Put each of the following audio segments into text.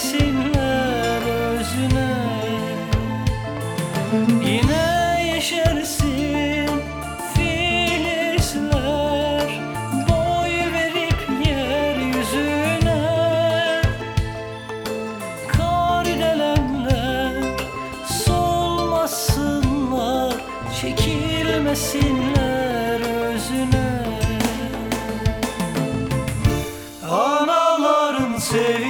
desinler özüne Yine yeşersin filizler Boy verip yeryüzüne. Karidelenler solmasınlar Çekilmesinler özüne. Anaların sevgisi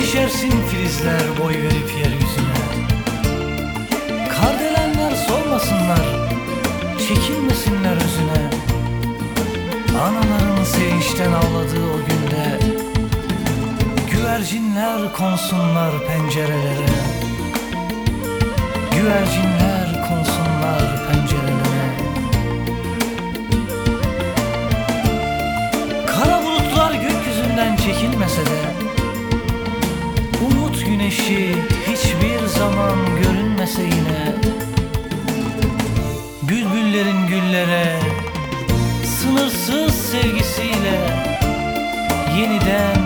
yeşersin filizler boy verip yeryüzüne. Kardelenler sormasınlar, çekinmesinler özüne. Anaların sevinçten ağladığı o günde Güvercinler konsunlar pencerelere. Güvercinler güneşi hiçbir zaman görünmese yine Bülbüllerin güllere sınırsız sevgisiyle yeniden